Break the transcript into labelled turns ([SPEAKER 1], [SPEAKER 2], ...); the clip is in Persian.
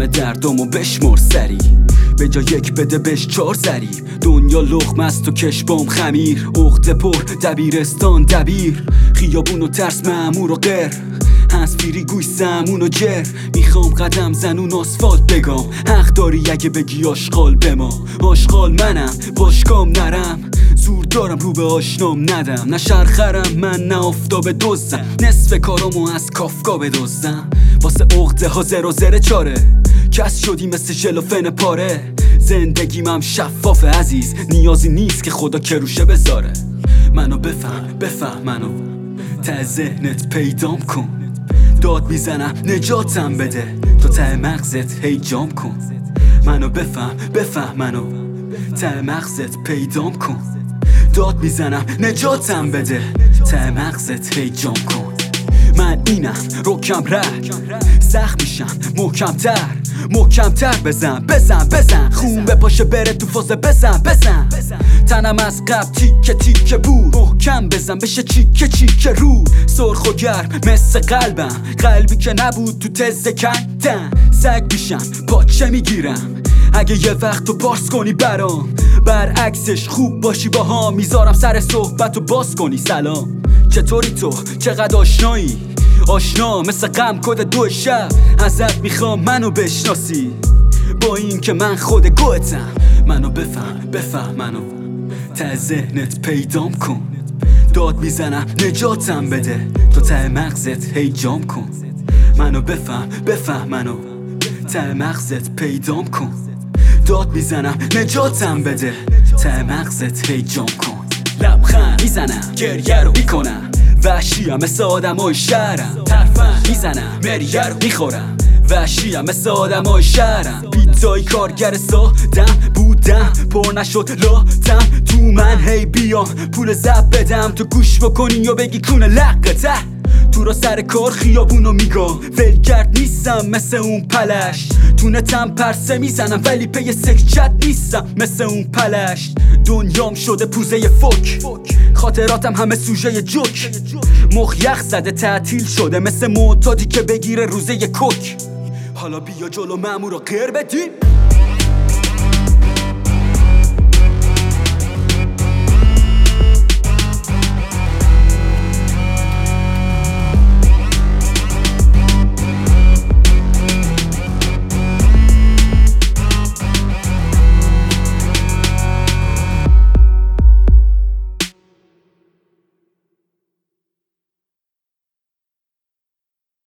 [SPEAKER 1] همه دردامو بشمر سری. به جا یک بده بش چار سری. دنیا لخم است و کشبام خمیر. اخت پر دبیرستان دبیر. خیابون و ترس معمور و هنس فیری گوی سمون و جر. می‌خوام قدم زنون آسفالت بگم حق داری اگه بگی آشغال به ما. آشغال منم باشگام نرم. زور دارم رو به آشنام ندم. نه شرخرم من نه آفتاب دزدم. نصف کارامو از کافکا بدزدم. واسه عقده ها زر و زره چاره. کس شدی مثل ژلوفن پاره. زندگیم هم شفاف عزیز. نیازی نیست که خدا کروشه بذاره. منو بفهم بفهم منو. ته ذهنت پیدام کن. داد می‌زنم نجاتم بده. تو ته مغزت هی جام کن. منو بفهم بفهم منو. ته مغزت پیدام کن. داد می‌زنم نجاتم بده. ته مغزت هی جام کن. اینم روکم رد. سخت میشم محکمتر. محکمتر بزن بزن بزن. خون بپاشه بره تو فاز بزن بزن. تنم از قبل تیکه تیکه بود. محکم بزن بشه چیکه چیکه رو. سرخ و گرم مثل قلبم. قلبی که نبود تو تزه کندن سگ میشم پاچه می‌گیرم؟ اگه یه وقت تو پارس کنی برام. برعکسش خوب باشی با ها. می‌ذارم سر صحبت و باز کنی. سلام. چطوری تو؟ چقدر آشنایی؟ آشنا مثل غم کد دو شب. ازت می‌خوام منو بشناسی. با این که من خود گوتم. منو بفهم بفهم منو. ته ذهنت پیدام کن. داد می‌زنم نجاتم بده. تو ته مغزت هی جام کن. منو بفهم بفهم منو. ته مغزت پیدام کن. داد می‌زنم نجاتم بده. ته مغزت هی جام کن. لبخند می‌زنم گریه رو می‌کنم. وحشیم مثل آدمای شهرم ترفن می‌زنم مریه رو می‌خورم وحشیم مثل آدمای شهرم پیتزای کارگر سادم بودم پر نشد لاتم تو من هی بیام پول زب بدم. تو گوش بکنی یا بگی کونه لقته را سر کار خیابونو میگم. ولگرد نیستم مثل اون پلش تو نتم پرسه می‌زنم ولی پی سکچت نیستم مثل اون پلش دنیام شده پوزه فک خاطراتم همه سوژه جوک. مخ یخ زده تعطیل شده مثل معتادی که بگیره روزه کوک حالا بیا جلو مامور رو قیر بدیم.